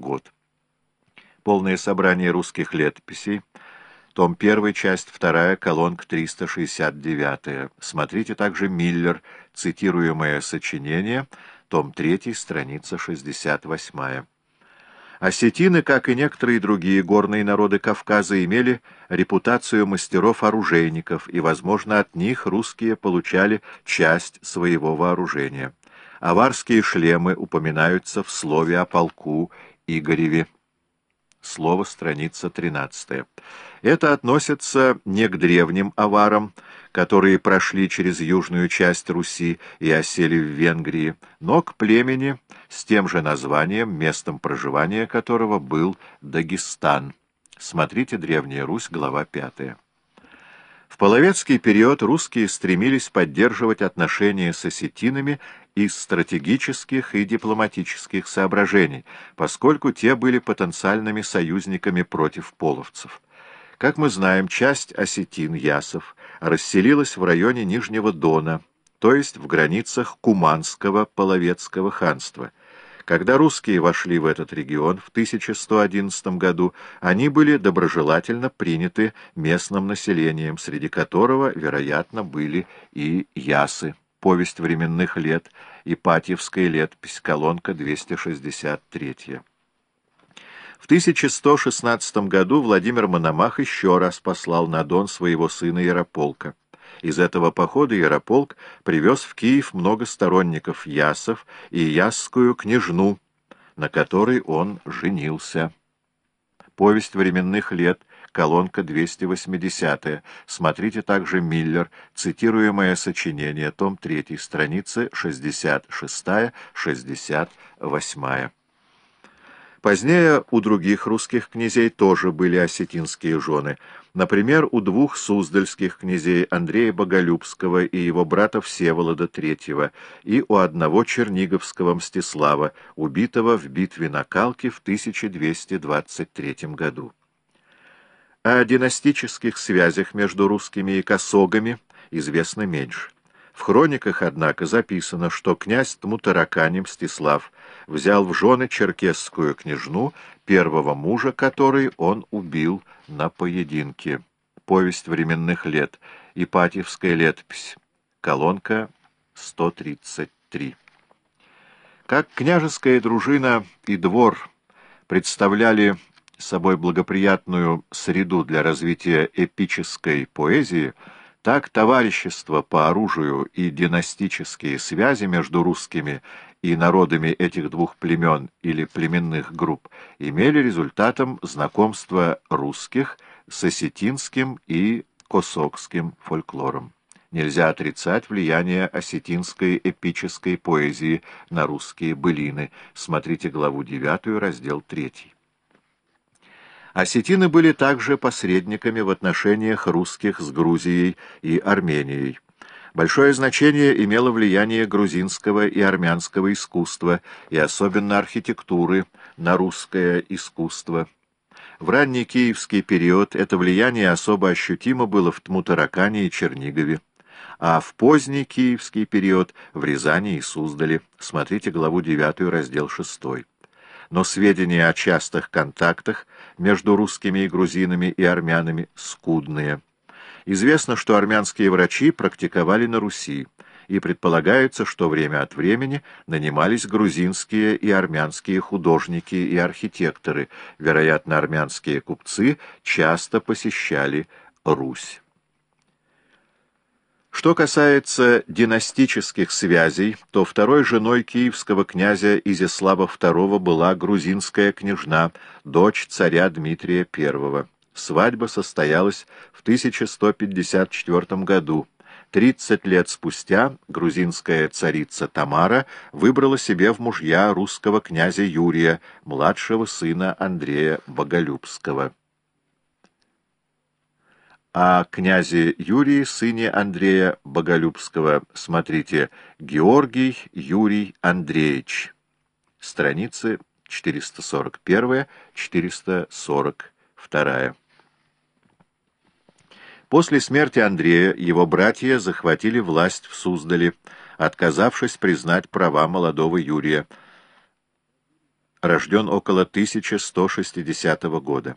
год. Полное собрание русских летописей, том 1, часть 2, колонка 369. Смотрите также Миллер, цитируемое сочинение, том 3, страница 68. Осетины, как и некоторые другие горные народы Кавказа, имели репутацию мастеров-оружейников, и, возможно, от них русские получали часть своего вооружения. Аварские шлемы упоминаются в слове о полку Игореве. Слово страница 13. Это относится не к древним аварам, которые прошли через южную часть Руси и осели в Венгрии, но к племени с тем же названием, местом проживания которого был Дагестан. Смотрите «Древняя Русь», глава 5. В половецкий период русские стремились поддерживать отношения с осетинами из стратегических и дипломатических соображений, поскольку те были потенциальными союзниками против половцев. Как мы знаем, часть осетин-ясов расселилась в районе Нижнего Дона, то есть в границах Куманского половецкого ханства. Когда русские вошли в этот регион в 1111 году, они были доброжелательно приняты местным населением, среди которого, вероятно, были и ясы. Повесть временных лет, Ипатьевская летопись, колонка 263. В 1116 году Владимир Мономах еще раз послал на Дон своего сына Ярополка. Из этого похода Ярополк привез в Киев много сторонников Ясов и Ясскую княжну, на которой он женился. Повесть временных лет, колонка 280 Смотрите также Миллер, цитируемое сочинение, том 3, страницы 66-68. Позднее у других русских князей тоже были осетинские жены. Например, у двух суздальских князей Андрея Боголюбского и его брата Всеволода III, и у одного черниговского Мстислава, убитого в битве на Калке в 1223 году. О династических связях между русскими и косогами известно меньше. В хрониках, однако, записано, что князь Тмутаракани Мстислав взял в жены черкесскую княжну, первого мужа которой он убил на поединке. Повесть временных лет. Ипатьевская летопись. Колонка 133. Как княжеская дружина и двор представляли собой благоприятную среду для развития эпической поэзии, так товарищество по оружию и династические связи между русскими и народами этих двух племен или племенных групп имели результатом знакомства русских с осетинским и косокским фольклором. Нельзя отрицать влияние осетинской эпической поэзии на русские былины. Смотрите главу 9, раздел 3. Осетины были также посредниками в отношениях русских с Грузией и Арменией. Большое значение имело влияние грузинского и армянского искусства, и особенно архитектуры, на русское искусство. В ранний киевский период это влияние особо ощутимо было в Тмутаракане и Чернигове, а в поздний киевский период в Рязани и Суздале. Смотрите главу 9, раздел 6 но сведения о частых контактах между русскими и грузинами и армянами скудные. Известно, что армянские врачи практиковали на Руси, и предполагается, что время от времени нанимались грузинские и армянские художники и архитекторы, вероятно, армянские купцы часто посещали Русь. Что касается династических связей, то второй женой киевского князя Изяслава II была грузинская княжна, дочь царя Дмитрия I. Свадьба состоялась в 1154 году. Тридцать лет спустя грузинская царица Тамара выбрала себе в мужья русского князя Юрия, младшего сына Андрея Боголюбского о князе Юрии, сыне Андрея Боголюбского, смотрите «Георгий Юрий Андреевич». Страницы 441-442. После смерти Андрея его братья захватили власть в Суздале, отказавшись признать права молодого Юрия. рожден около 1160 года.